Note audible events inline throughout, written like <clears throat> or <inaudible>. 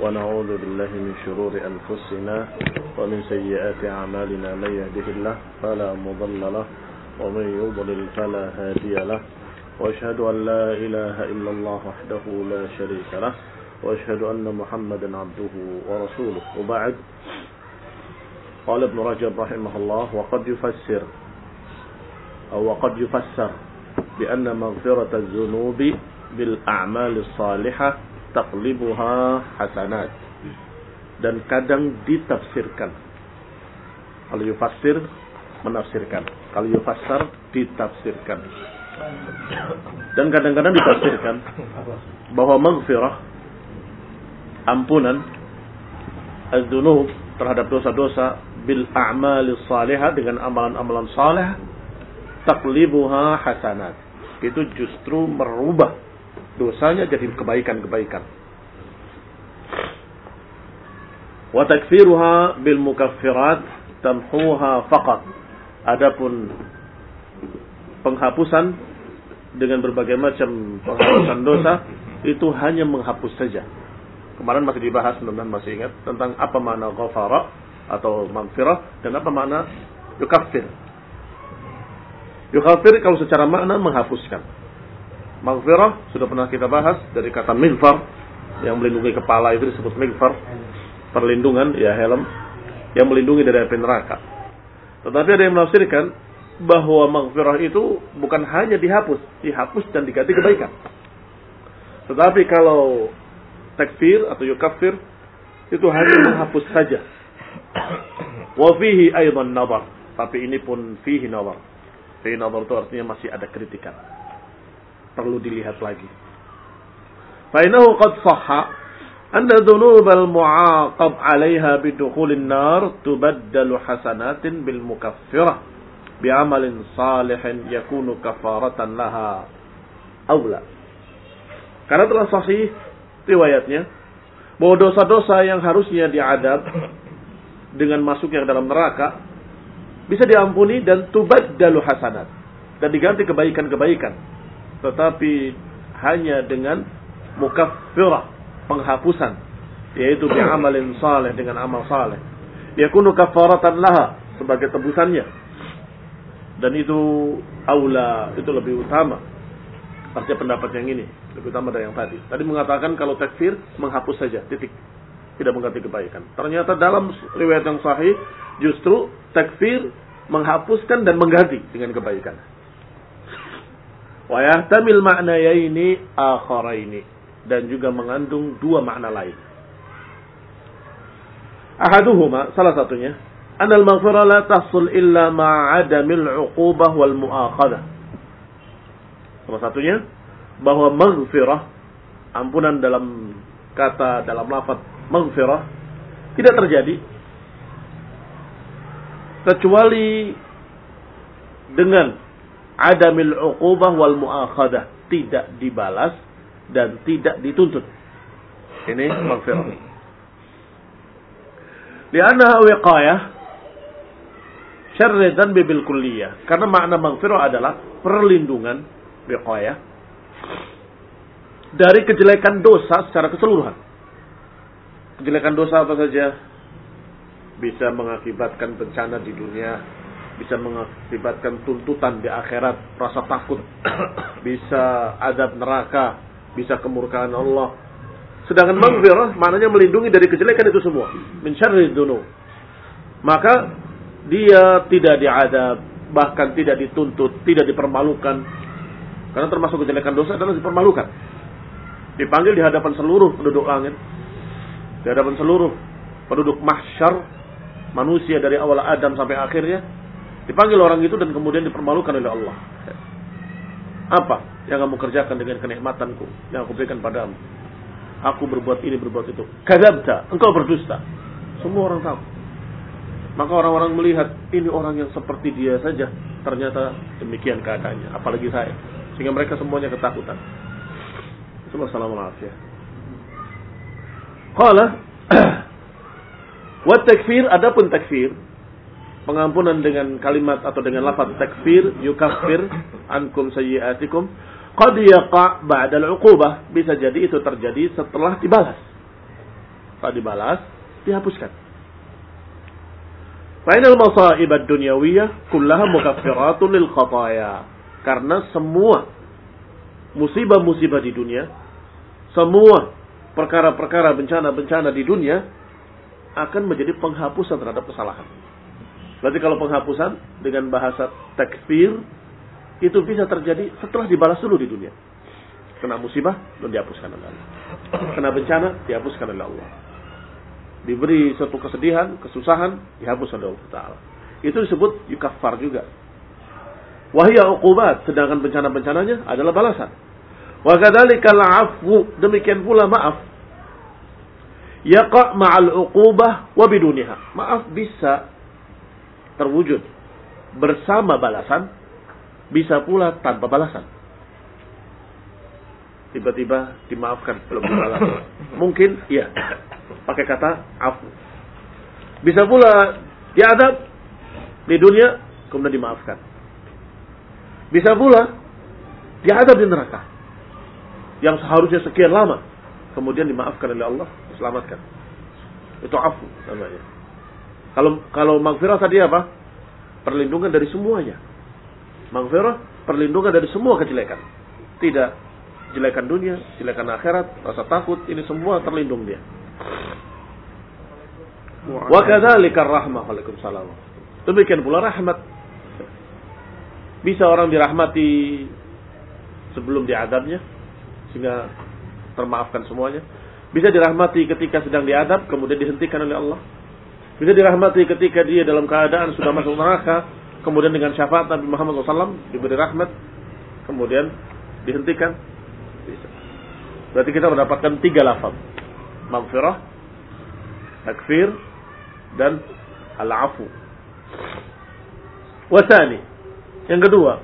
ونعوذ بالله من شرور أنفسنا ومن سيئات أعمالنا من يهده الله فلا مضل له ومن يضلل فلا هادي له وأشهد أن لا إله إلا الله وحده لا شريك له وأشهد أن محمدا عبده ورسوله. وبعد قال ابن رجب رحمه الله وقد يفسر أو وقد يفسر بأن مغفرة الذنوب بالأعمال الصالحة taklimuha hasanat. Dan kadang ditafsirkan. Kalau yufasir menafsirkan. Kalau yufasar ditafsirkan. Dan kadang-kadang ditafsirkan. Bahwa maghfirah ampunan az-dzunub terhadap dosa-dosa bil amal salihah dengan amalan-amalan saleh taklibuha hasanat. Itu justru merubah dosanya jadi kebaikan-kebaikan. Wa takfiruha bil mukaffirat tamhuha faqat. Adapun penghapusan dengan berbagai macam penghapusan dosa itu hanya menghapus saja. Kemarin masih dibahas teman-teman masih ingat tentang apa makna ghafara atau maghfirah dan apa makna yukaffir. Yukaffir kalau secara makna menghapuskan maghfirah sudah pernah kita bahas dari kata mighfar yang melindungi kepala itu disebut mighfar perlindungan ya helm yang melindungi dari api neraka tetapi ada yang menafsirkan bahwa maghfirah itu bukan hanya dihapus dihapus dan diganti kebaikan tetapi kalau takfir atau yukaffir itu hanya menghapus saja. Wa fihi aidan nazar. Tapi ini pun fihi nazar. Fihi nazar itu artinya masih ada kritikan. Perlu dilihat lagi. Fainahu qad sahha anna dhunub al-mu'aqab 'alayha bidukhulin nar tubaddalu hasanatin bil mukaffirah bi'amalin salihin yakunu kafaratan laha aula. Karena telah sahih riwayatnya bahwa dosa-dosa yang harusnya diadab dengan masuknya ke dalam neraka bisa diampuni dan tubaddalu hasanat dan diganti kebaikan-kebaikan tetapi hanya dengan mukaffirah penghapusan yaitu bi'amalin saleh dengan amal saleh yakunu kafaratan laha sebagai tebusannya dan itu aula itu lebih utama artinya pendapat yang ini lebih utama dari yang tadi. Tadi mengatakan kalau takfir menghapus saja, titik. Tidak mengganti kebaikan. Ternyata dalam riwayat yang sahih justru takfir menghapuskan dan mengganti dengan kebaikan. Wa yahtamil ma'nayaini akharaini dan juga mengandung dua makna lain. Ahaduhuma salah satunya anal maghfirah la tahsul illa ma'adamil 'uqubah wal mu'akhadah. Salah satunya bahwa maghfirah ampunan dalam kata dalam lafaz maghfirah tidak terjadi kecuali dengan adamil uqubah wal muakhadah. Tidak dibalas dan tidak dituntut. Ini maghfirah li'annaha wiqayah syarri dhanbi bil kulliyah. Karena makna maghfirah adalah perlindungan wiqayah dari kejelekan dosa secara keseluruhan. Kejelekan dosa apa saja? Bisa mengakibatkan bencana di dunia, bisa mengakibatkan tuntutan di akhirat, rasa takut, <coughs> bisa adab neraka, bisa kemurkaan Allah. Sedangkan maghfirah maknanya melindungi dari kejelekan itu semua, mencari dunia. Maka dia tidak diadab, bahkan tidak dituntut, tidak dipermalukan. Karena termasuk kejelekan dosa adalah dipermalukan dipanggil di hadapan seluruh penduduk langit, di hadapan seluruh penduduk mahsyar manusia dari awal Adam sampai akhirnya, dipanggil orang itu dan kemudian dipermalukan oleh Allah. Apa yang kamu kerjakan dengan kenikmatanku yang aku berikan padamu? Aku berbuat ini, berbuat itu. Kadzabta, engkau berdusta. Semua orang tahu. Maka orang-orang melihat ini orang yang seperti dia saja. Ternyata demikian keadaannya. Apalagi saya. Sehingga mereka semuanya ketakutan. Assalamualaikum warahmatullahi Qala <clears throat> Wa takfir adapun takfir pengampunan dengan kalimat atau dengan lafaz takfir yukaffir ankum sayyiatikum qad yaqa ba'da al-uqubah bisa jadi itu terjadi setelah dibalas tak dibalas, dihapuskan. Fainal masaib ad-dunyawiyah kullaha mukaffiratun lil khataya. Karena semua musibah-musibah di dunia, semua perkara-perkara bencana-bencana di dunia akan menjadi penghapusan terhadap kesalahan. Berarti kalau penghapusan dengan bahasa takfir itu bisa terjadi setelah dibalas dulu di dunia. Kena musibah, belum dihapuskan oleh Allah. Kena bencana, dihapuskan oleh Allah. Diberi suatu kesedihan, kesusahan, dihapus oleh Allah Ta'ala. Itu disebut yukafar juga. Wahia uqubat, sedangkan bencana-bencananya adalah balasan. Wa kadzalika afu demikian pula maaf. Yaqa ma'al uqubah wa biduniha. Maaf bisa terwujud bersama balasan, bisa pula tanpa balasan. Tiba-tiba dimaafkan belum dibalas. <coughs> Mungkin iya, pakai kata afu. Bisa pula diadab di dunia kemudian dimaafkan. Bisa pula diadab di neraka yang seharusnya sekian lama kemudian dimaafkan oleh Allah diselamatkan. Itu afu namanya. Kalau kalau magfirah tadi apa? Perlindungan dari semuanya. Magfirah perlindungan dari semua kejelekan. Tidak jelekan dunia, jelekan akhirat, rasa takut, ini semua terlindung dia. Wa kadzalika rahmah Waalaikumsalam. Demikian pula rahmat. Bisa orang dirahmati sebelum diadabnya sehingga termaafkan semuanya. Bisa dirahmati ketika sedang diadab kemudian dihentikan oleh Allah. Bisa dirahmati ketika dia dalam keadaan sudah masuk neraka, kemudian dengan syafaat Nabi Muhammad SAW diberi rahmat, kemudian dihentikan. Bisa. Berarti kita mendapatkan tiga lafaz. Maghfirah, takfir, dan al-afu. Wasani. Yang kedua,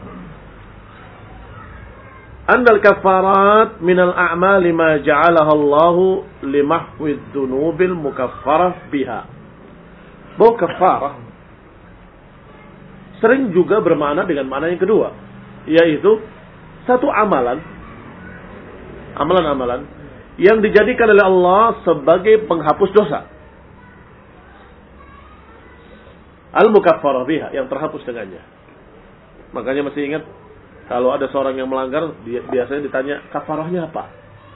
Andal kafarat minal a'mali ma ja'alaha Allahu limahwi dhunubil mukaffarah biha bahwa kafarah sering juga bermakna dengan makna yang kedua, yaitu satu amalan, amalan-amalan yang dijadikan oleh Allah sebagai penghapus dosa. Al-mukaffarah biha, yang terhapus dengannya. Makanya masih ingat, kalau ada seorang yang melanggar, biasanya ditanya, kafarahnya apa?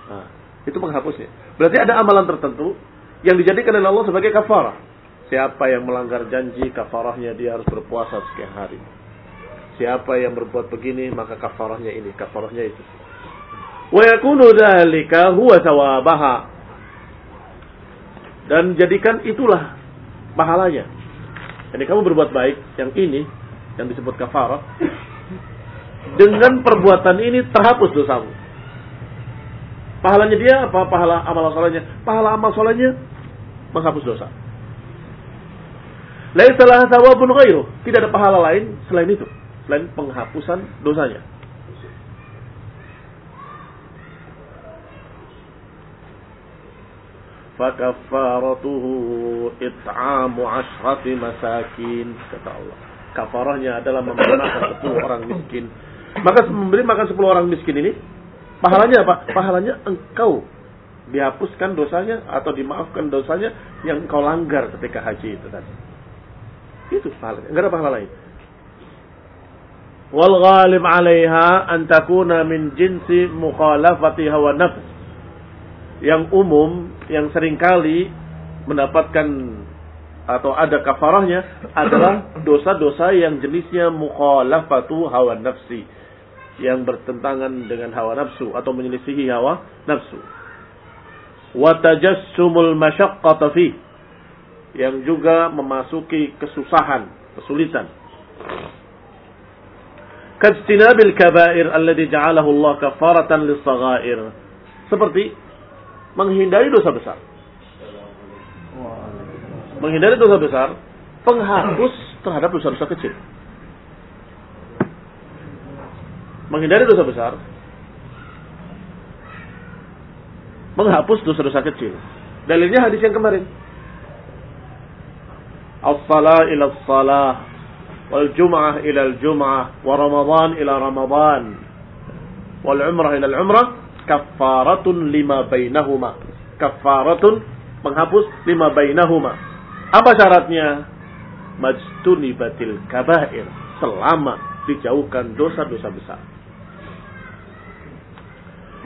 Nah, itu penghapusnya. Berarti ada amalan tertentu yang dijadikan oleh Allah sebagai kafarah. Siapa yang melanggar janji, kafarahnya dia harus berpuasa sekian hari. Siapa yang berbuat begini, maka kafarahnya ini, kafarahnya itu. Wa yakunu dzalika huwa sawabaha. Dan jadikan itulah pahalanya. Jadi kamu berbuat baik yang ini yang disebut kafarah dengan perbuatan ini terhapus dosamu. Pahalanya dia apa? Pahala amal solehnya. Pahala amal solehnya menghapus dosa. Laisalah thawabun ghairu. Tidak ada pahala lain selain itu. Selain penghapusan dosanya. Fakafaratuhu it'amu ashrati masakin. Kata Allah. Kafarahnya adalah memberi makan sepuluh orang miskin. Maka memberi makan sepuluh orang miskin ini, pahalanya apa? Pahalanya engkau dihapuskan dosanya atau dimaafkan dosanya yang engkau langgar ketika haji itu tadi. Itu pahala. Enggak ada pahala lain. Wal ghalib 'alaiha an takuna min jinsi mukhalafati hawa nafs. Yang umum, yang sering kali mendapatkan atau ada kafarahnya adalah dosa-dosa yang jenisnya mukhalafatu hawa nafsi yang bertentangan dengan hawa nafsu atau menyelisihi hawa nafsu. Wa tajassumul masyaqqata fi yang juga memasuki kesusahan, kesulitan. Kajtinabil kabair alladhi ja'alahu Allah kafaratan lis-saghair. Seperti menghindari dosa besar. Menghindari dosa besar penghapus terhadap dosa-dosa kecil. Menghindari dosa besar menghapus dosa-dosa kecil. Dalilnya hadis yang kemarin as-salah ila as-salah wal jum'ah ila al-jum'ah wa ramadhan ila ramadhan wal umrah ila al-umrah kaffaratun lima bainahuma. Kaffaratun menghapus lima bainahuma. Apa syaratnya? Majtuni batil kabair selama dijauhkan dosa-dosa besar.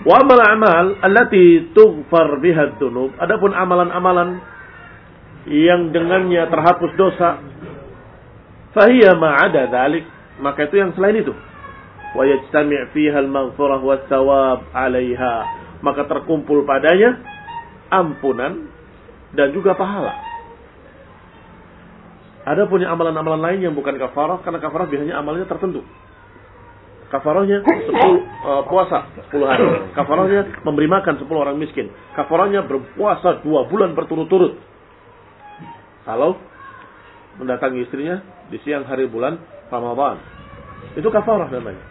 Wa amal amal allati tughfar biha dzunub adapun amalan-amalan yang dengannya terhapus dosa, fahiya ma'ada dzalik, maka itu yang selain itu. Wa yajtami' fiha al-maghfirah wa thawab 'alaiha. Maka terkumpul padanya ampunan dan juga pahala. Ada punya amalan-amalan lain yang bukan kafarah karena kafarah biasanya amalnya tertentu. Kafarahnya 10 uh, puasa 10 hari. Kafarahnya memberi makan 10 orang miskin. Kafarahnya berpuasa 2 bulan berturut-turut. Kalau mendatangi istrinya di siang hari bulan Ramadan. Itu kafarah namanya.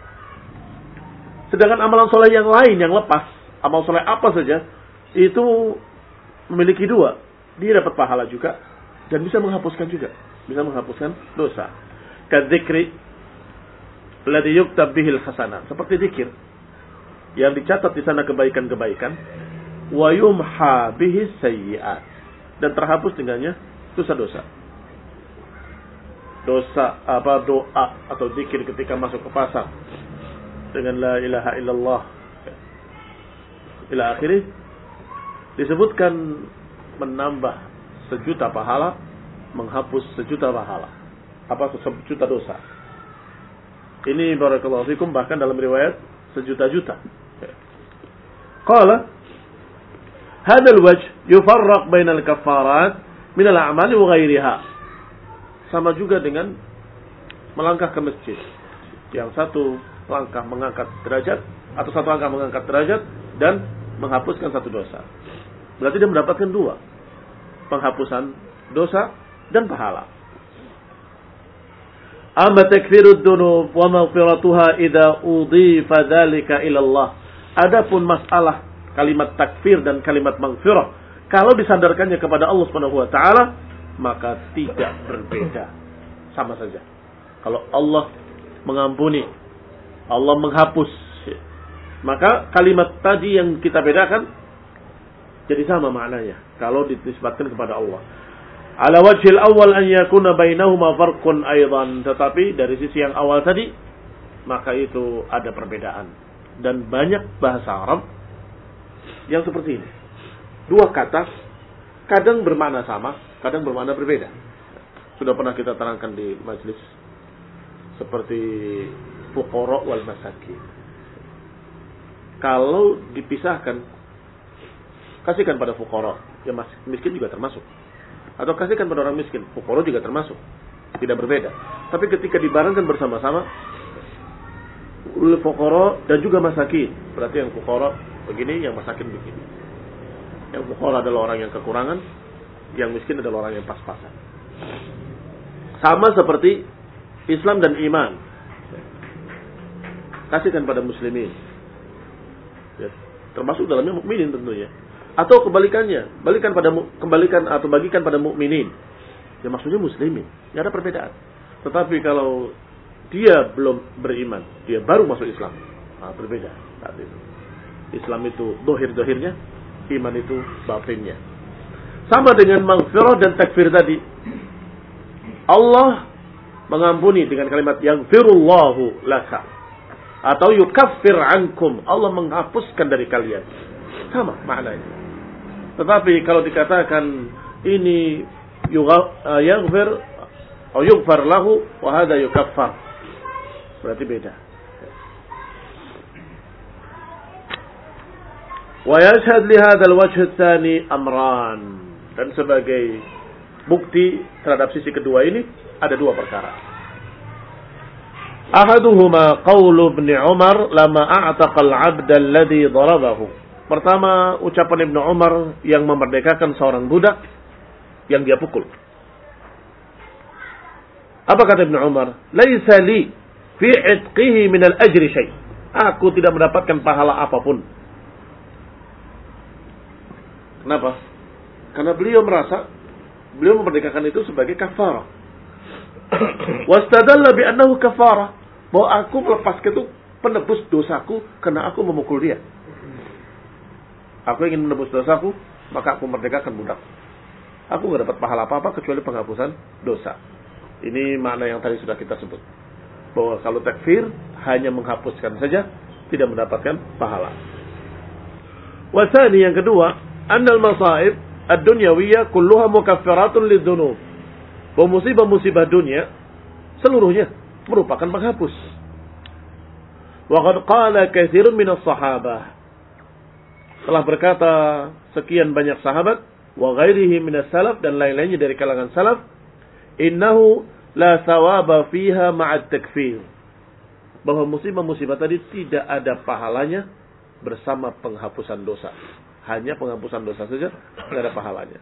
Sedangkan amalan soleh yang lain yang lepas, amal soleh apa saja, itu memiliki dua. Dia dapat pahala juga dan bisa menghapuskan juga. Bisa menghapuskan dosa. Kadzikri Alladhi yuktab bihil hasanah. Seperti zikir. Yang dicatat di sana kebaikan-kebaikan. Wa yumha bihi sayyiat. Dan terhapus dengannya dosa-dosa. Dosa apa doa atau zikir ketika masuk ke pasar. Dengan la ilaha illallah. Ila akhirnya disebutkan menambah sejuta pahala menghapus sejuta pahala. Apa sejuta dosa? Ini barakallahu fikum bahkan dalam riwayat sejuta-juta. Qala hadal wajh yufarraq bainal kafarat minal a'mali wa. Sama juga dengan melangkah ke masjid. Yang satu langkah mengangkat derajat atau satu langkah mengangkat derajat dan menghapuskan satu dosa. Berarti dia mendapatkan dua. Penghapusan dosa dan pahala. Amma takfirud dunub wa maghfiratuha idha udhifa dhalika ilallah. Adapun masalah kalimat takfir dan kalimat maghfirah kalau disandarkannya kepada Allah Subhanahu wa taala maka tidak berbeda. Sama saja. Kalau Allah mengampuni, Allah menghapus, maka kalimat tadi yang kita bedakan jadi sama maknanya kalau dinisbatkan kepada Allah. Ala wajhil awal an yakuna bainahuma farqun aidan. Tetapi dari sisi yang awal tadi, maka itu ada perbedaan. Dan banyak bahasa Arab yang seperti ini. Dua kata, kadang bermakna sama, kadang bermakna berbeda. Sudah pernah kita terangkan di majlis. Seperti fuqara wal masakin. Kalau dipisahkan, kasihkan pada fuqara. Ya miskin juga termasuk atau kasihkan pada orang miskin. Fukoro juga termasuk. Tidak berbeda. Tapi ketika dibarengkan bersama-sama, fukoro dan juga masakin. Berarti yang fukoro begini, yang masakin begini. Yang fukoro adalah orang yang kekurangan, yang miskin adalah orang yang pas-pasan. Sama seperti Islam dan iman. Kasihkan pada muslimin. Ya, termasuk dalamnya mukminin tentunya. Atau kebalikannya, balikan pada kembalikan atau bagikan pada mukminin. Ya maksudnya muslimin. Ya ada perbedaan. Tetapi kalau dia belum beriman, dia baru masuk Islam. Nah, berbeda. Islam itu dohir-dohirnya, iman itu batinnya. Sama dengan maghfirah dan takfir tadi. Allah mengampuni dengan kalimat yang firullahu laka. Atau yukaffir ankum. Allah menghapuskan dari kalian. Sama maknanya. Tetapi kalau dikatakan ini uh, yaghfir atau yughfar lahu wa hadha yukaffar. Berarti beda. Li hadzal wajh tsani amran. Dan sebagai bukti terhadap sisi kedua ini ada dua perkara. Ahaduhuma qawlu ibn Umar lama a'taqa al-'abda alladhi darabahu. Pertama, ucapan Ibnu Umar yang memerdekakan seorang budak yang dia pukul. Apa kata Ibnu Umar? Laisa li fi itqihi min al-ajri syai. Aku tidak mendapatkan pahala apa pun. Kenapa? Karena beliau merasa beliau memerdekakan itu sebagai kafarah. <coughs> Wastadalla bi annahu kafarah. Bahwa aku melepaskan itu penebus dosaku karena aku memukul dia. Aku ingin menebus dosaku maka aku merdekakan budak. Aku nggak dapat pahala apa-apa kecuali penghapusan dosa. Ini makna yang tadi sudah kita sebut. Bahwa kalau takfir hanya menghapuskan saja, tidak mendapatkan pahala. Wasani yang kedua, annal masaib ad-dunyawiyah kulluha mukaffiratun lidunub. Bahwa musibah-musibah dunia seluruhnya merupakan penghapus. Wa qad qala katsirun minas sahabah. Telah berkata sekian banyak sahabat wa ghairihi minas salaf dan lain-lainnya dari kalangan salaf, innahu la sawaba fiha ma'at takfir. Bahwa musibah-musibah tadi tidak ada pahalanya bersama penghapusan dosa. Hanya penghapusan dosa saja, tidak ada pahalanya.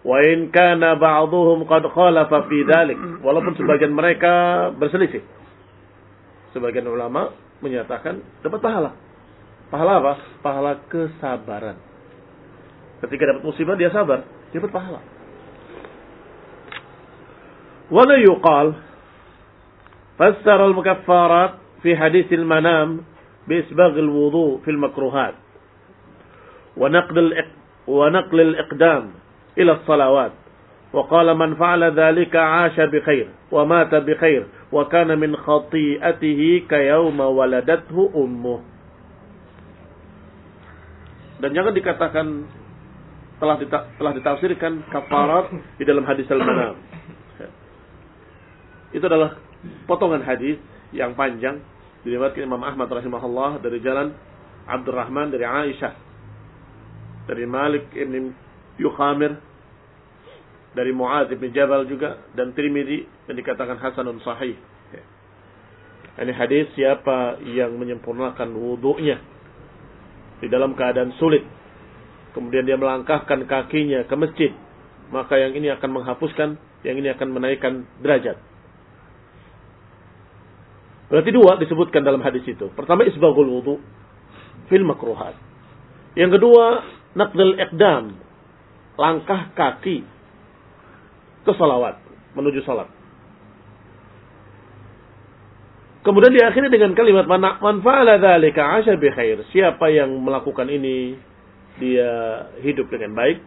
Wa in kana ba'dhum qad khalafa fi dhalik, walaupun sebagian mereka berselisih. Sebagian ulama menyatakan dapat pahala. Pahala apa? Pahala kesabaran. Ketika dapat musibah dia sabar, dia dapat pahala. Wala yuqal fassara al-mukaffarat fi hadis al-manam ونقل الإقدام إلى naqlil وقال ila salawat. ذلك عاش بخير ومات بخير وكان من خطيئته كيوم ولدته أمه dan jangan dikatakan telah dita, telah ditafsirkan kafarat di dalam hadis al-manam. Itu adalah potongan hadis yang panjang diriwayatkan Imam Ahmad rahimahullah dari jalan Abdurrahman dari Aisyah dari Malik ibn Yukhamir dari Mu'adz bin Jabal juga dan Tirmidzi yang dikatakan hasanun sahih. Ini hadis siapa yang menyempurnakan wudhunya di dalam keadaan sulit. Kemudian dia melangkahkan kakinya ke masjid. Maka yang ini akan menghapuskan, yang ini akan menaikkan derajat. Berarti dua disebutkan dalam hadis itu. Pertama isbagul wudu fil makruhat. Yang kedua naqdul iqdam. Langkah kaki ke salawat, menuju salat. Kemudian diakhiri dengan kalimat man fa'ala dzalika 'asha bi khair. Siapa yang melakukan ini dia hidup dengan baik,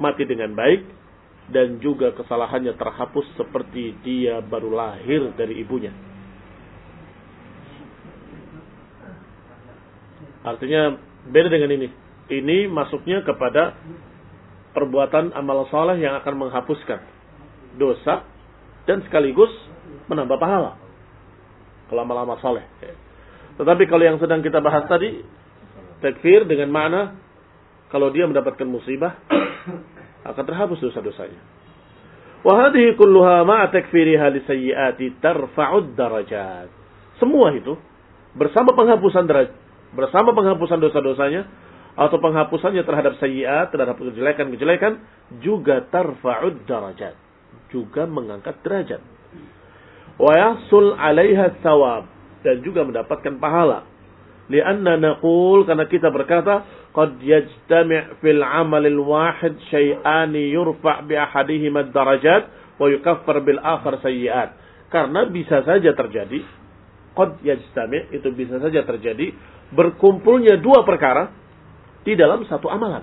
mati dengan baik dan juga kesalahannya terhapus seperti dia baru lahir dari ibunya. Artinya beda dengan ini. Ini masuknya kepada perbuatan amal soleh yang akan menghapuskan dosa dan sekaligus menambah pahala kalau amal-amal soleh. Tetapi kalau yang sedang kita bahas tadi, takfir dengan mana kalau dia mendapatkan musibah <coughs> akan terhapus dosa-dosanya. Wahadi kulluha ma'a takfiriha li sayyiati darajat. Semua itu bersama penghapusan derajat, bersama penghapusan dosa-dosanya atau penghapusannya terhadap sayyiat, terhadap kejelekan-kejelekan juga tarfa'ud darajat, juga mengangkat derajat wa yahsul 'alaiha thawab dan juga mendapatkan pahala. Lianna naqul karena kita berkata qad yajtami' fil 'amal al-wahid syai'an yurfa' bi ahadihima ad-darajat wa yukaffar bil akhar sayyi'at. Karena bisa saja terjadi qad yajtami' itu bisa saja terjadi berkumpulnya dua perkara di dalam satu amalan.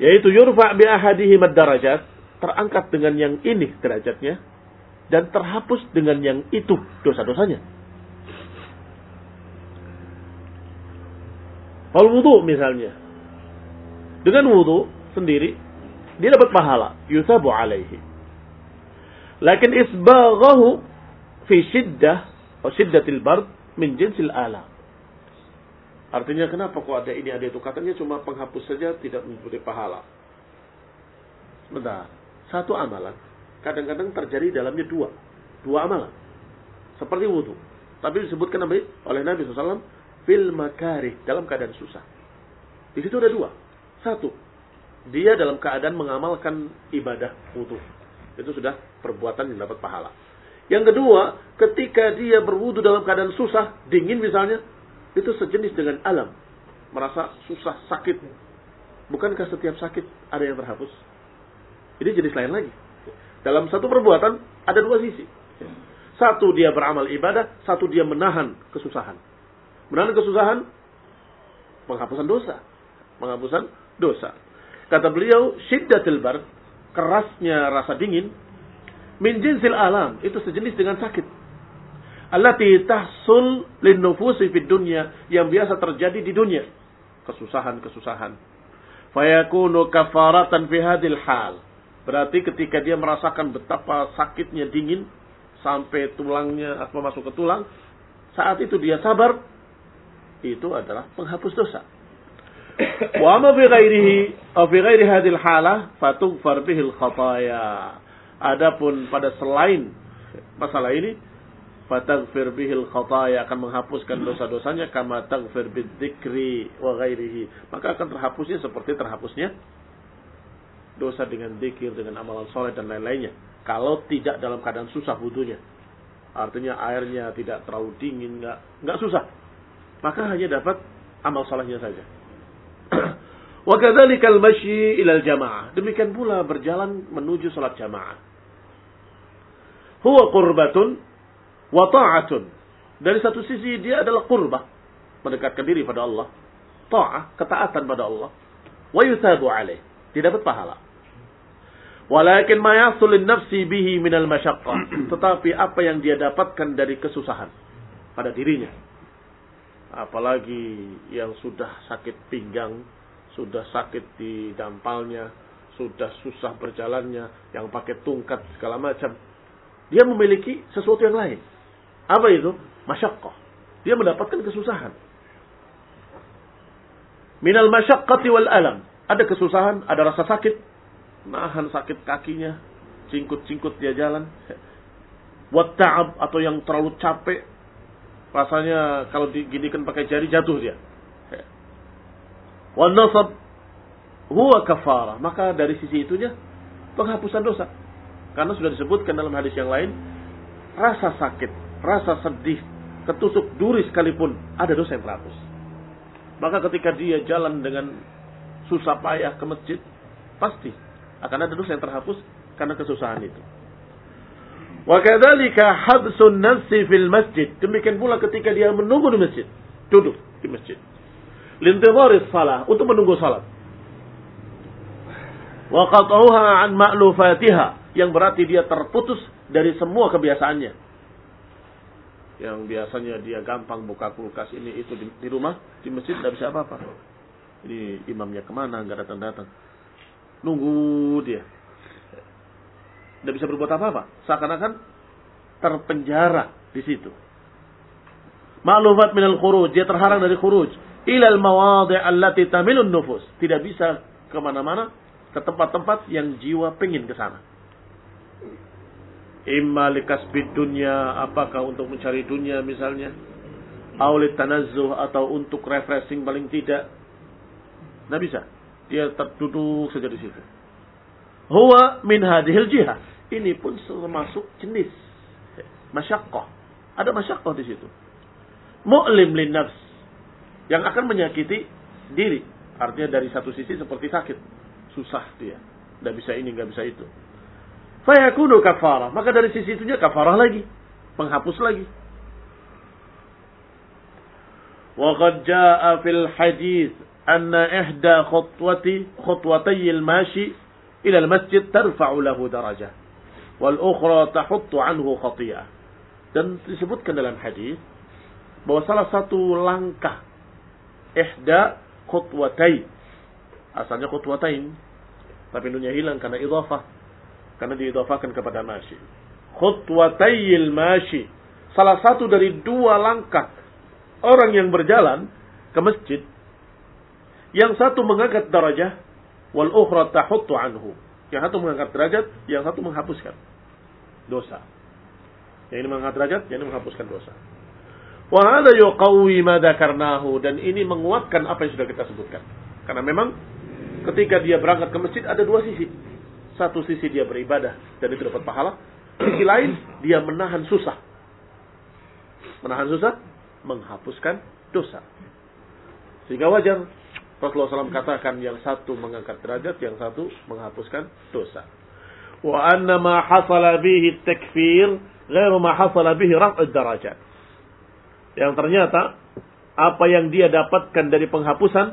Yaitu yurfa' bi ahadihima ad-darajat terangkat dengan yang ini derajatnya dan terhapus dengan yang itu dosa-dosanya. Kalau wudhu misalnya, dengan wudhu sendiri dia dapat pahala, yusabu alaihi. Lakin isbaghahu fi shiddah atau shiddatil bard min jinsil alam. Artinya kenapa kok ada ini ada itu? Katanya cuma penghapus saja tidak memberi pahala. Sebentar satu amalan kadang-kadang terjadi dalamnya dua. Dua amalan. Seperti wudhu. Tapi disebutkan oleh Nabi SAW, fil makarih, dalam keadaan susah. Di situ ada dua. Satu, dia dalam keadaan mengamalkan ibadah wudhu. Itu sudah perbuatan yang dapat pahala. Yang kedua, ketika dia berwudhu dalam keadaan susah, dingin misalnya, itu sejenis dengan alam. Merasa susah, sakit. Bukankah setiap sakit ada yang terhapus? Ini jenis lain lagi. Dalam satu perbuatan ada dua sisi. Satu dia beramal ibadah, satu dia menahan kesusahan. Menahan kesusahan penghapusan dosa. Penghapusan dosa. Kata beliau, syiddatul bar, kerasnya rasa dingin, min jinsil alam, itu sejenis dengan sakit. Allati tahsul lin nufusi fid dunya, yang biasa terjadi di dunia. Kesusahan-kesusahan. Fayakunu kafaratan fi hadil hal. Berarti ketika dia merasakan betapa sakitnya dingin, sampai tulangnya atau masuk ke tulang, saat itu dia sabar, itu adalah penghapus dosa. Wa ma fi ghairihi aw fi ghairi hadhihi halah fatughfar bihi al-khataya. Adapun pada selain masalah ini fataghfir bihi al-khataya akan menghapuskan dosa-dosanya kama taghfir bidzikri wa ghairihi. Maka akan terhapusnya seperti terhapusnya dosa dengan zikir, dengan amalan soleh dan lain-lainnya. Kalau tidak dalam keadaan susah wudhunya. Artinya airnya tidak terlalu dingin, nggak nggak susah. Maka hanya dapat amal solehnya saja. <clears throat> Wa kadzalikal ilal jamaah. Demikian pula berjalan menuju salat jamaah. Huwa qurbatun wa ta'atun. Dari satu sisi dia adalah qurbah, mendekatkan diri pada Allah. Ta'ah, ketaatan pada Allah. Wa yusabu alaih. Tidak dapat pahala. Walakin ma yasul nafsi bihi minal masyaqqah. <clears throat> Tetapi apa yang dia dapatkan dari kesusahan pada dirinya. Apalagi yang sudah sakit pinggang, sudah sakit di dampalnya, sudah susah berjalannya, yang pakai tungkat segala macam. Dia memiliki sesuatu yang lain. Apa itu? Masyaqqah. Dia mendapatkan kesusahan. Minal masyaqqati wal alam. Ada kesusahan, ada rasa sakit. Nahan sakit kakinya. Cingkut-cingkut dia jalan. Watta'ab atau yang terlalu capek. Rasanya kalau diginikan pakai jari jatuh dia. Wal nasab huwa kafara. Maka dari sisi itunya penghapusan dosa. Karena sudah disebutkan dalam hadis yang lain, rasa sakit, rasa sedih, ketusuk duri sekalipun ada dosa yang terhapus. Maka ketika dia jalan dengan susah payah ke masjid, pasti akan ada dosa yang terhapus karena kesusahan itu. Wa kadzalika habsun nafsi fil masjid. Demikian pula ketika dia menunggu di masjid, duduk di masjid lintidharis salah untuk menunggu salat. Wa qat'uha an ma'lufatiha yang berarti dia terputus dari semua kebiasaannya. Yang biasanya dia gampang buka kulkas ini itu di, di rumah, di masjid tidak bisa apa-apa. Ini imamnya ke mana, nggak datang-datang. Nunggu dia. Tidak bisa berbuat apa-apa. Seakan-akan terpenjara di situ. Maklufat minal khuruj. Dia terhalang dari khuruj ilal mawadhi' allati tamilun nufus. Tidak bisa ke mana-mana ke tempat-tempat yang jiwa pengen ke sana. Imma likasbid dunya, apakah untuk mencari dunia misalnya. Aulit tanazzuh atau untuk refreshing paling tidak. Tidak bisa. Dia terduduk saja di situ. Huwa min hadhil jihah. Ini pun termasuk jenis masyaqqah. Ada masyaqqah di situ. Mu'lim lin nafs yang akan menyakiti diri. Artinya dari satu sisi seperti sakit. Susah dia. Tidak bisa ini, nggak bisa itu. Fayakunu kafarah. Maka dari sisi itunya kafarah lagi. Penghapus lagi. وقد جاء في الحديث أن إحدى خطوتي خطوتي الماشي إلى المسجد ترفع له درجة والأخرى تحط عنه خطيئة dan disebutkan dalam hadis bahwa salah satu langkah ihda khutwatai. Asalnya khutwatain. Tapi nunya hilang karena idhafah. karena diidhafahkan kepada masyi. Khutwatayil masyi. Salah satu dari dua langkah orang yang berjalan ke masjid. Yang satu mengangkat darajah. Wal ukhra tahuttu anhu. Yang satu mengangkat derajat, yang satu menghapuskan dosa. Yang ini mengangkat derajat, yang ini menghapuskan dosa. Wahada yuqawi ma dan ini menguatkan apa yang sudah kita sebutkan. Karena memang ketika dia berangkat ke masjid ada dua sisi. Satu sisi dia beribadah dan itu dapat pahala. Sisi lain dia menahan susah. Menahan susah menghapuskan dosa. Sehingga wajar Rasulullah SAW katakan yang satu mengangkat derajat, yang satu menghapuskan dosa. Wa anna ma hasala bihi takfir ghairu ma hasala bihi raf'ud darajat yang ternyata apa yang dia dapatkan dari penghapusan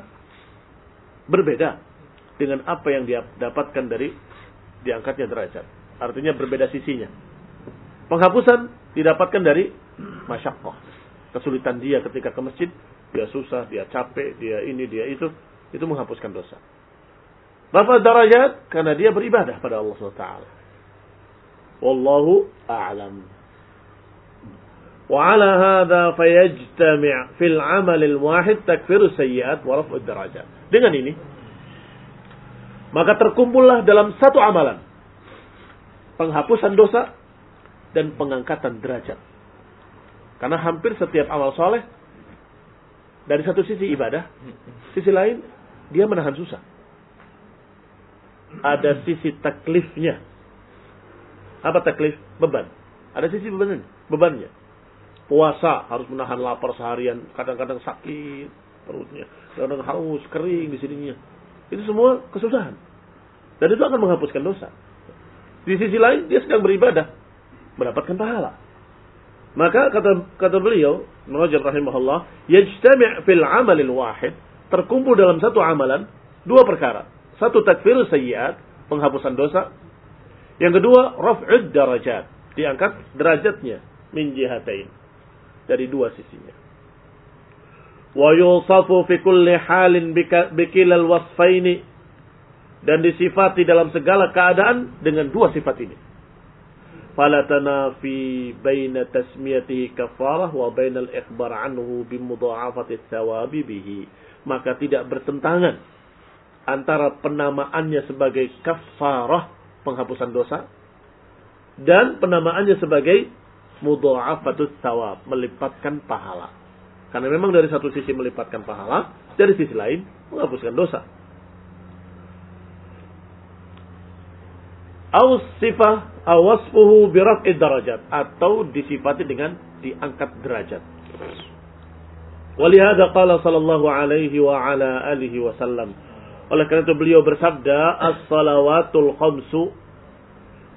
berbeda dengan apa yang dia dapatkan dari diangkatnya derajat. Artinya berbeda sisinya. Penghapusan didapatkan dari masyakoh. Kesulitan dia ketika ke masjid, dia susah, dia capek, dia ini, dia itu. Itu menghapuskan dosa. Rafa darajat karena dia beribadah pada Allah SWT. Wallahu a'lam. وعلى هذا فيجتمع في العمل الواحد تكفير السيئات ورفع الدرجات. Dengan ini maka terkumpullah dalam satu amalan penghapusan dosa dan pengangkatan derajat. Karena hampir setiap amal soleh dari satu sisi ibadah, sisi lain dia menahan susah. Ada sisi taklifnya. Apa taklif? Beban. Ada sisi beban, bebannya Puasa harus menahan lapar seharian, kadang-kadang sakit perutnya, kadang-kadang haus, kering di sininya. Itu semua kesusahan. Dan itu akan menghapuskan dosa. Di sisi lain dia sedang beribadah, mendapatkan pahala. Maka kata kata beliau, Rajab rahimahullah, yajtami' fil amalil wahid, terkumpul dalam satu amalan dua perkara. Satu takfir sayyiat, penghapusan dosa. Yang kedua, raf'ud darajat, diangkat derajatnya min jihatain dari dua sisinya. Wa yusafu fi kulli halin bikilal wasfaini dan disifati dalam segala keadaan dengan dua sifat ini. Fala tanafi baina tasmiyatihi kafarah wa baina al-ikhbar anhu bimudha'afati thawabi bihi. Maka tidak bertentangan antara penamaannya sebagai kafarah penghapusan dosa dan penamaannya sebagai mudha'afatut thawab, melipatkan pahala. Karena memang dari satu sisi melipatkan pahala, dari sisi lain menghapuskan dosa. Aw sifah awasfuhu biraf'i darajat atau disifati dengan diangkat derajat. Walihada qala sallallahu alaihi wa ala alihi wa sallam. Oleh karena itu beliau bersabda as-salawatul khamsu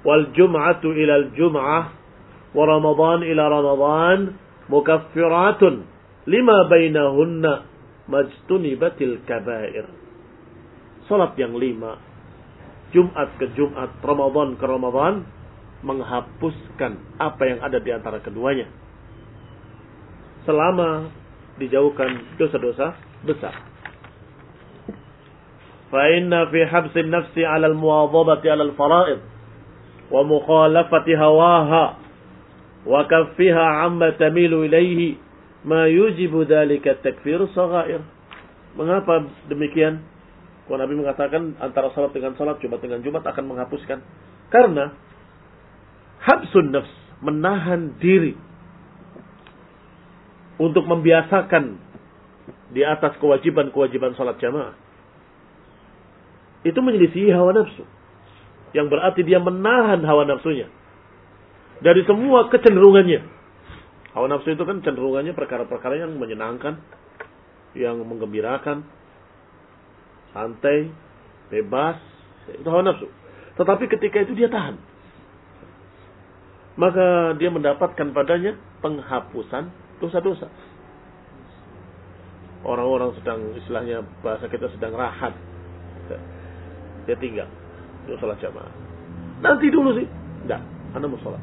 wal jum'atu ila al jum'ah wa ramadhan ila ramadhan mukaffiratun lima bainahunna majtunibatil kabair. Salat yang lima Jumat ke Jumat, Ramadan ke Ramadan, menghapuskan apa yang ada di antara keduanya. Selama dijauhkan dosa-dosa besar. Fa'inna fi habsin nafsi ala al-muwadabati ala al-fara'id. Wa mukhalafati hawaha. Wa kaffiha amma tamilu ilaihi. Ma yujibu dhalika takfir sagair. Mengapa demikian? Kalau Nabi mengatakan antara salat dengan salat, Jumat dengan Jumat akan menghapuskan. Karena habsun nafs, menahan diri untuk membiasakan di atas kewajiban-kewajiban salat jamaah. Itu menyelisihi hawa nafsu. Yang berarti dia menahan hawa nafsunya dari semua kecenderungannya. Hawa nafsu itu kan cenderungannya perkara-perkara yang menyenangkan, yang menggembirakan, santai, bebas, itu hawa nafsu. Tetapi ketika itu dia tahan. Maka dia mendapatkan padanya penghapusan dosa-dosa. Orang-orang sedang istilahnya bahasa kita sedang rahat. Dia tinggal. Dia sholat jamaah. Nanti dulu sih. Enggak. Anda mau sholat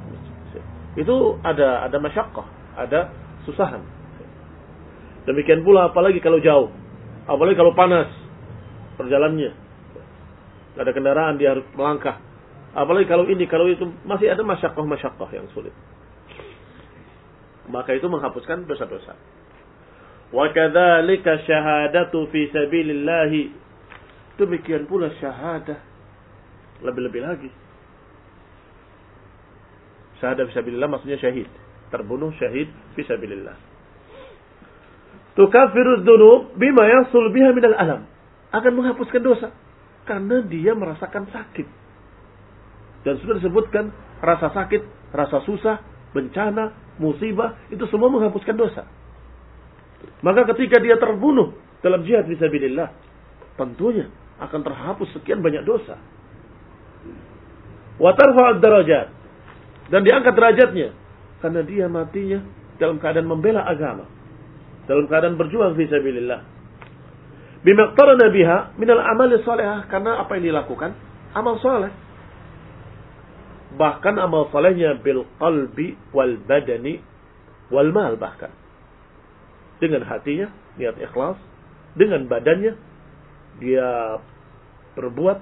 itu ada ada masyakkah, ada susahan. Demikian pula apalagi kalau jauh, apalagi kalau panas perjalannya. Ada kendaraan dia harus melangkah. Apalagi kalau ini, kalau itu masih ada masyakkah-masyakkah yang sulit. Maka itu menghapuskan dosa-dosa. Kadzalika syahadatu fi sabilillah. Demikian pula syahadah. Lebih-lebih lagi Syahadah fisabilillah maksudnya syahid. Terbunuh syahid fisabilillah. Tukafiru dzunub bima yasul biha minal alam. Akan menghapuskan dosa. Karena dia merasakan sakit. Dan sudah disebutkan rasa sakit, rasa susah, bencana, musibah, itu semua menghapuskan dosa. Maka ketika dia terbunuh dalam jihad fisabilillah, tentunya akan terhapus sekian banyak dosa. Wa tarfa'ud darajat dan diangkat derajatnya karena dia matinya dalam keadaan membela agama. dalam keadaan berjuang fi sabilillah. Bimaqtarana biha minal amali salihah karena apa yang dilakukan amal saleh. Bahkan amal salehnya bil qalbi wal badani wal mal bahkan. Dengan hatinya niat ikhlas, dengan badannya dia berbuat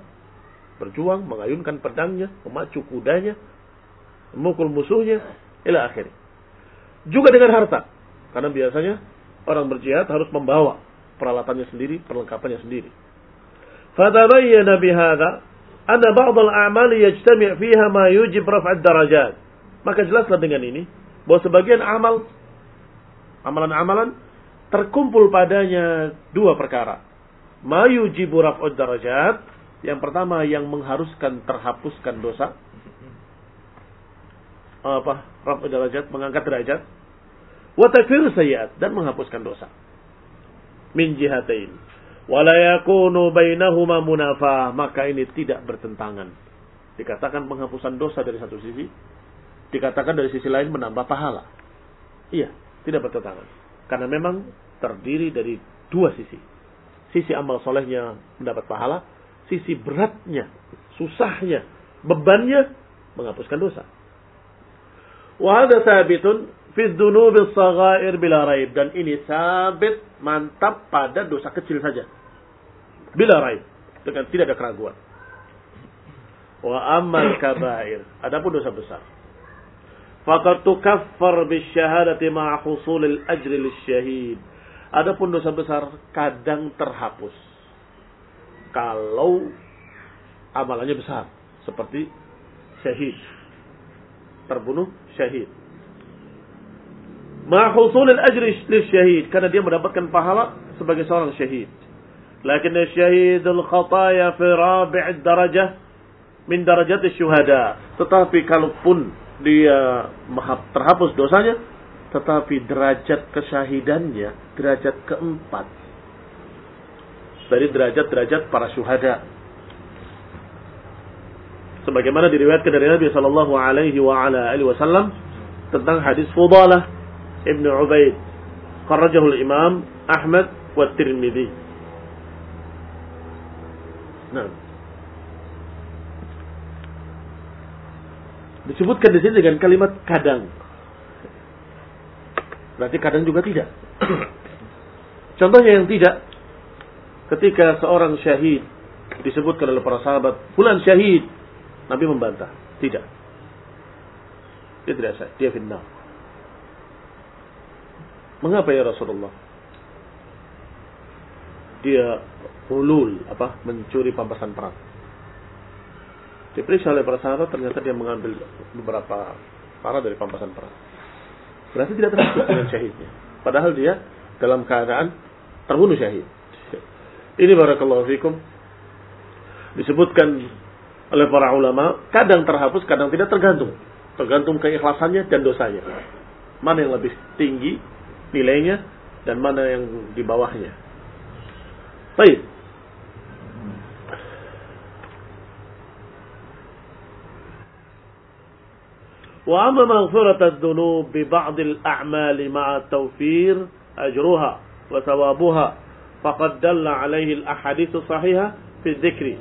berjuang mengayunkan pedangnya, memacu kudanya, memukul musuhnya ila akhir. Juga dengan harta. Karena biasanya orang berjihad harus membawa peralatannya sendiri, perlengkapannya sendiri. Fatabayyana bihadza anna ba'd al-a'mal yajtami' fiha ma yujib raf' ad-darajat. Maka jelaslah dengan ini bahwa sebagian amal amalan-amalan terkumpul padanya dua perkara. Ma yujibu raf'ud darajat, yang pertama yang mengharuskan terhapuskan dosa. Apa? Raf'ud darajat, mengangkat derajat. Wa takfir sayyi'at dan menghapuskan dosa min jihatain. Wala yakunu bainahuma munafa, maka ini tidak bertentangan. Dikatakan penghapusan dosa dari satu sisi, dikatakan dari sisi lain menambah pahala. Iya, tidak bertentangan. Karena memang terdiri dari dua sisi. Sisi amal solehnya mendapat pahala, sisi beratnya, susahnya, bebannya menghapuskan dosa. Wahada sabitun fi dzunubil saghair bila raib dan ini sabit mantap pada dosa kecil saja. Bila raib dengan tidak ada keraguan. Wa amal kabair adapun dosa besar. Faqad tukaffar bisyahadati ma'a ajri lisyahid. Adapun dosa besar kadang terhapus. Kalau amalannya besar seperti syahid. Terbunuh syahid. Mahusul al-ajri syahid karena dia mendapatkan pahala sebagai seorang syahid. Lakin syahidul khataya fi rabi' darajah min darajat syuhada. Tetapi kalaupun dia terhapus dosanya, tetapi derajat kesyahidannya derajat keempat dari derajat-derajat para syuhada. Sebagaimana diriwayatkan dari Nabi sallallahu alaihi wasallam tentang hadis Fudalah Ibn Ubaid. Kharrajahul Imam Ahmad wa Tirmidzi. Nah. Disebutkan di sini dengan kalimat kadang. Berarti kadang juga tidak. <coughs> Contohnya yang tidak. Ketika seorang syahid disebutkan oleh para sahabat, bulan syahid. Nabi membantah. Tidak. Dia tidak sah. Dia fitnah. Mengapa ya Rasulullah? Dia ulul apa mencuri pampasan perang. Diperiksa oleh para sahabat ternyata dia mengambil beberapa para dari pampasan perang. Berarti tidak termasuk <coughs> dengan syahidnya. Padahal dia dalam keadaan terbunuh syahid. Ini barakallahu fikum disebutkan oleh para ulama kadang terhapus kadang tidak tergantung tergantung keikhlasannya dan dosanya mana yang lebih tinggi nilainya dan mana yang di bawahnya. Baik. وأما مغفرة الذنوب ببعض الأعمال مع التوفير أجرها وثوابها فقد دل عليه الأحاديث الصحيحة في الذكر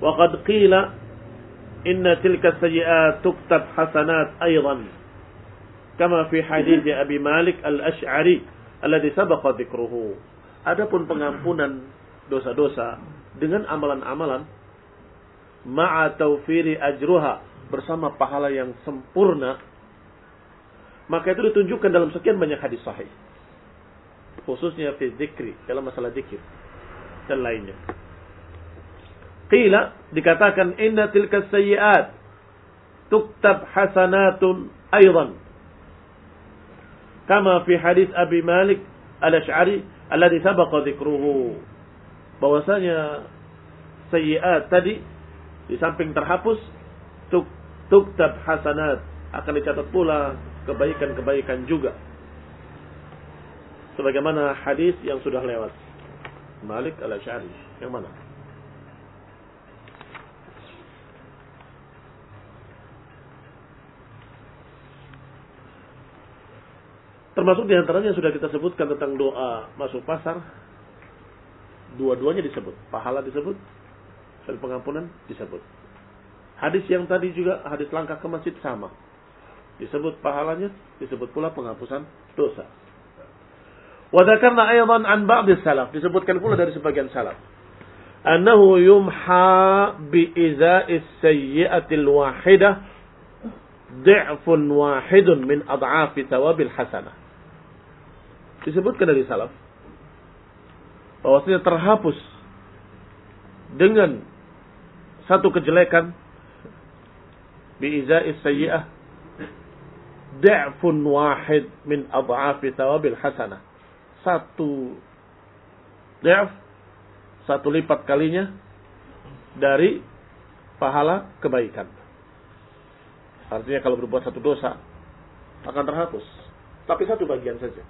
وقد قيل إن تلك السيئات تكتب حسنات أيضا kama fi hadis Abi Malik Al-Asy'ari alladhi sabaqa dzikruhu. Adapun pengampunan dosa-dosa dengan amalan-amalan ma'a taufiri ajruha bersama pahala yang sempurna maka itu ditunjukkan dalam sekian banyak hadis sahih. Khususnya fi dzikri dalam masalah dzikir dan lainnya. Qila dikatakan inna tilka sayyi'at tuktab hasanatun aidan Kama fi hadis Abi Malik al-Ash'ari alladhi sabaqa dzikruhu. Bahwasanya sayyiat tadi di samping terhapus tuk tuktab hasanat akan dicatat pula kebaikan-kebaikan juga. Sebagaimana hadis yang sudah lewat. Malik al-Ash'ari. Yang mana? Termasuk di antaranya sudah kita sebutkan tentang doa masuk pasar. Dua-duanya disebut. Pahala disebut. Dan pengampunan disebut. Hadis yang tadi juga hadis langkah ke masjid sama. Disebut pahalanya, disebut pula penghapusan dosa. Wadzakarna aydan an ba'd salaf, disebutkan pula dari sebagian salaf. Annahu yumha bi iza'is sayyi'atil wahidah di'fun wahidun min ad'afi thawabil hasanah. Disebutkan dari salaf bahwasanya terhapus dengan satu kejelekan bi iza'is sayyi'ah di'fun wahid min ad'afi thawabil hasanah satu def satu lipat kalinya dari pahala kebaikan. Artinya kalau berbuat satu dosa akan terhapus. Tapi satu bagian saja.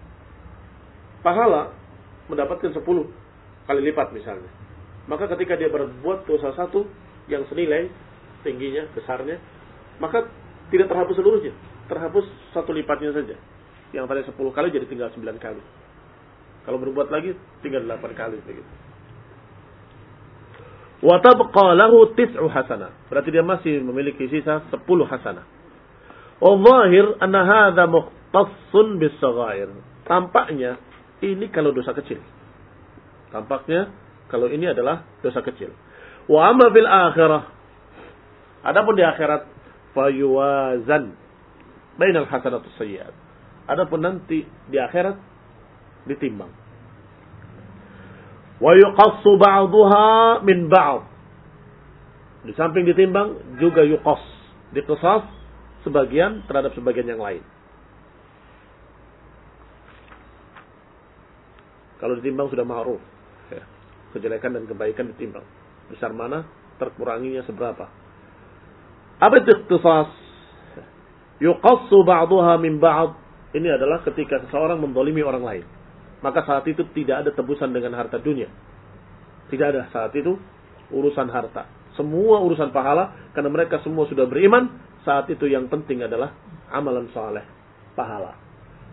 Pahala mendapatkan sepuluh kali lipat misalnya. Maka ketika dia berbuat dosa satu yang senilai tingginya, besarnya, maka tidak terhapus seluruhnya. Terhapus satu lipatnya saja. Yang tadi sepuluh kali jadi tinggal sembilan kali. Kalau berbuat lagi tinggal 8 kali begitu. Wa tabqa lahu tis'u hasanah. Berarti dia masih memiliki sisa 10 hasanah. Wa zahir anna hadha mukhtassun bis. Tampaknya ini kalau dosa kecil. Tampaknya kalau ini adalah dosa kecil. Wa amma fil akhirah. Adapun di akhirat fayuwazan bainal hasanatu sayyiat. Adapun nanti di akhirat ditimbang. Wa yuqassu ba'daha min ba'd. Di samping ditimbang juga yuqas, diqisas sebagian terhadap sebagian yang lain. Kalau ditimbang sudah ma'ruf. Ya. Kejelekan dan kebaikan ditimbang. Besar mana, terkuranginya seberapa. Apa itu ikhtisas? Yuqassu ba'daha min ba'd. Ini adalah ketika seseorang mendolimi orang lain maka saat itu tidak ada tebusan dengan harta dunia. Tidak ada saat itu urusan harta. Semua urusan pahala karena mereka semua sudah beriman, saat itu yang penting adalah amalan saleh, pahala.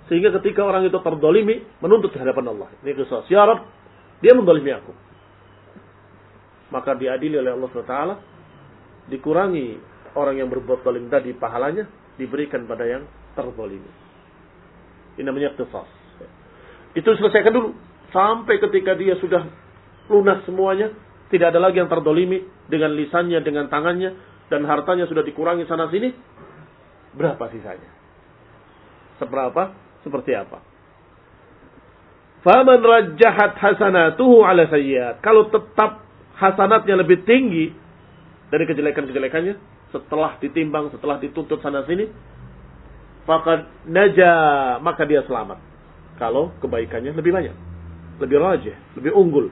Sehingga ketika orang itu terdolimi, menuntut hadapan Allah. Ini kisah. Ya Rab, dia mendolimi aku. Maka diadili oleh Allah SWT, dikurangi orang yang berbuat dolim tadi pahalanya, diberikan pada yang terdolimi. Ini namanya kisah. Itu selesaikan dulu. Sampai ketika dia sudah lunas semuanya, tidak ada lagi yang terdolimi dengan lisannya, dengan tangannya, dan hartanya sudah dikurangi sana sini. Berapa sisanya? Seberapa? Seperti apa? Faman rajahat hasanatuhu ala sayyiat. Kalau tetap hasanatnya lebih tinggi dari kejelekan-kejelekannya, setelah ditimbang, setelah dituntut sana sini, maka naja, maka dia selamat kalau kebaikannya lebih banyak, lebih rajih, lebih unggul.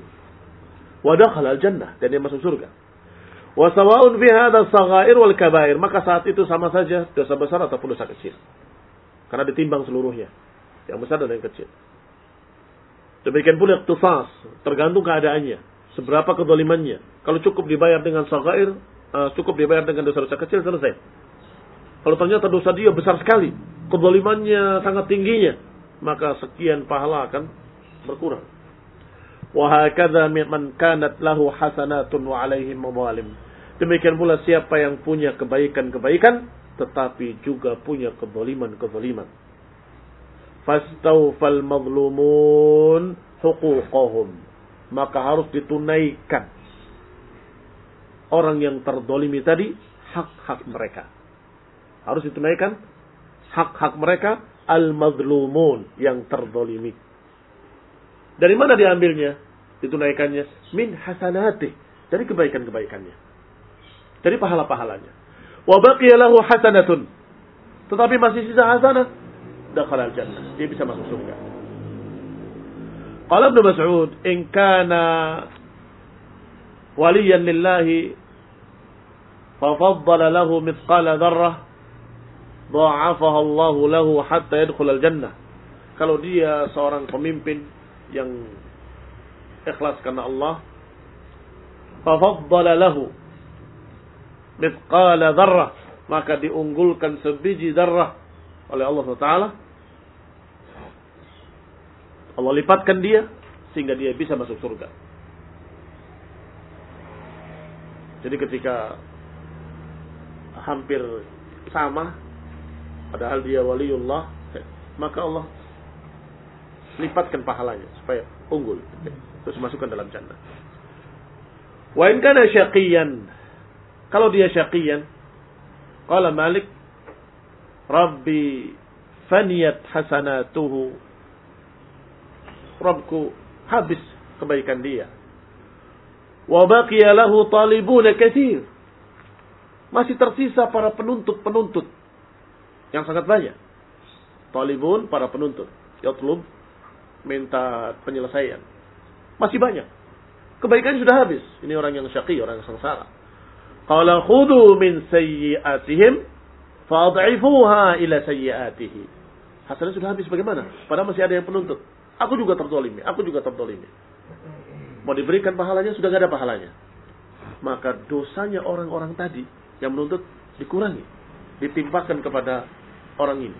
Wadah halal jannah dan dia masuk surga. Wasawaun fi hadha saghair wal kabair, maka saat itu sama saja dosa besar ataupun dosa kecil. Karena ditimbang seluruhnya, yang besar dan yang kecil. Demikian pula ikhtisas, tergantung keadaannya, seberapa kedolimannya. Kalau cukup dibayar dengan sagair, uh, cukup dibayar dengan dosa-dosa kecil selesai. Kalau ternyata dosa dia besar sekali, kedolimannya sangat tingginya, maka sekian pahala akan berkurang. Wahakadha man kanat lahu hasanatun wa alaihim mawalim. Demikian pula siapa yang punya kebaikan-kebaikan tetapi juga punya kezaliman-kezaliman. Fastawfal mazlumun huquqahum. Maka harus ditunaikan orang yang terdolimi tadi hak-hak mereka. Harus ditunaikan hak-hak mereka al-mazlumun yang terdolimi. Dari mana diambilnya? Ditunaikannya min hasanati dari kebaikan-kebaikannya. Dari pahala-pahalanya. Wa baqiya hasanatun. Tetapi masih sisa hasanah, dakhala al-jannah. Dia bisa masuk surga. Qala Ibnu Mas'ud, "In kana waliyan lillahi fafaddala lahu mithqala dharrah dha'afaha Allah lahu hatta yadkhul al-jannah. Kalau dia seorang pemimpin yang ikhlas karena Allah, fafaddala lahu mithqala dzarrah, maka diunggulkan sebiji darah oleh Allah Allah lipatkan dia sehingga dia bisa masuk surga. Jadi ketika hampir sama padahal dia waliullah maka Allah lipatkan pahalanya supaya unggul terus masukkan dalam jannah. Wa in kana syaqiyan kalau dia syaqiyan qala Malik Rabbi faniyat hasanatuhu Rabbku habis kebaikan dia. Wa baqiya lahu talibuna katsir. Masih tersisa para penuntut-penuntut yang sangat banyak. Talibun para penuntut. Yatlub minta penyelesaian. Masih banyak. Kebaikan sudah habis. Ini orang yang syaqi, orang yang sengsara. Qala khudu min sayyi'atihim fa'ad'ifuha ila sayyi'atihi. Hasanah sudah habis bagaimana? Padahal masih ada yang penuntut. Aku juga tertolimi, aku juga tertolimi. Mau diberikan pahalanya, sudah gak ada pahalanya. Maka dosanya orang-orang tadi yang menuntut dikurangi. Ditimpakan kepada orang ini.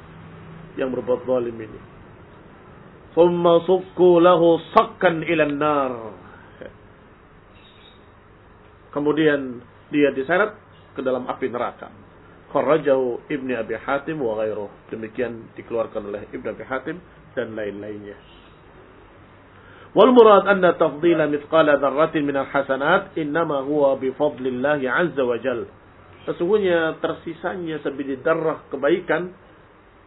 Yang berbuat zalim ini. Thumma sukku lahu sakkan ilan nar. Kemudian dia diseret ke dalam api neraka. Kharrajahu Ibni Abi Hatim wa ghairuh. Demikian dikeluarkan oleh Ibni Abi Hatim dan lain-lainnya. Wal murad anna tafdila mithqala dzarratin min al-hasanat innama huwa bi fadlillah azza wa jal. Sesungguhnya tersisanya sebiji darah kebaikan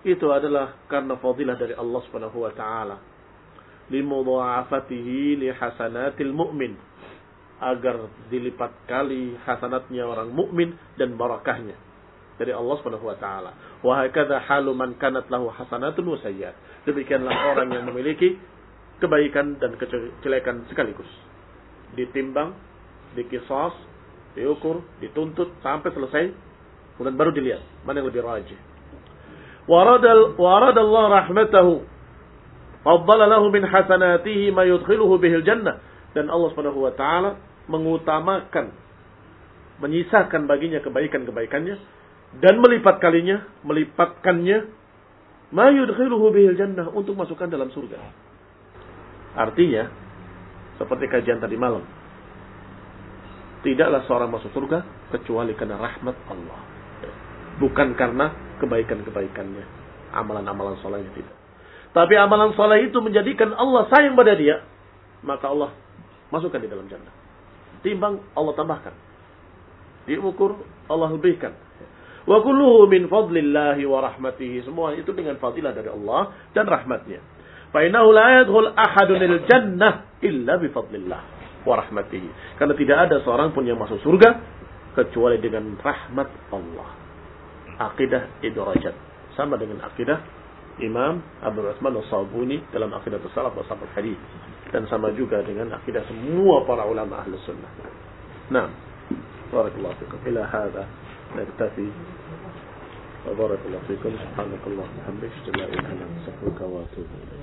itu adalah karena fadilah dari Allah Subhanahu wa taala. Limudha'afatihi li hasanatil mu'min agar dilipat kali hasanatnya orang mukmin dan barakahnya dari Allah Subhanahu wa taala. Wa hakadha halu man kanat lahu hasanatun wa sayyi'at. Demikianlah orang yang memiliki kebaikan dan kejelekan sekaligus. Ditimbang, dikisas, diukur, dituntut sampai selesai, kemudian baru dilihat mana yang lebih rajih. Waradal waradallah rahmatahu faddala lahu min hasanatihi ma yudkhiluhu bihil jannah dan Allah Subhanahu wa taala mengutamakan menyisakan baginya kebaikan-kebaikannya dan melipat kalinya, melipatkannya ma yudkhiluhu bihil jannah untuk masukkan dalam surga. Artinya, seperti kajian tadi malam, tidaklah seorang masuk surga kecuali karena rahmat Allah. Bukan karena kebaikan-kebaikannya, amalan-amalan solehnya tidak. Tapi amalan soleh itu menjadikan Allah sayang pada dia, maka Allah masukkan di dalam jannah. Timbang Allah tambahkan. Diukur Allah lebihkan. Wa kulluhu min fadlillahi wa rahmatihi. Semua itu dengan fadilah dari Allah dan rahmatnya. Fainahu la yadkhul ahadun jannah illa bifadlillah wa. Karena tidak ada seorang pun yang masuk surga kecuali dengan rahmat Allah. Akidah idrajat. Sama dengan akidah Imam Abu Rasman al-Sabuni dalam akidah salaf wa sahabat hadis dan sama juga dengan akidah semua para ulama ahli sunnah. Nah, barakallahu fikum. Ila hadha naktafi. Alhamdulillah. La ilaha illa anta astaghfiruka wa atubu ilaik.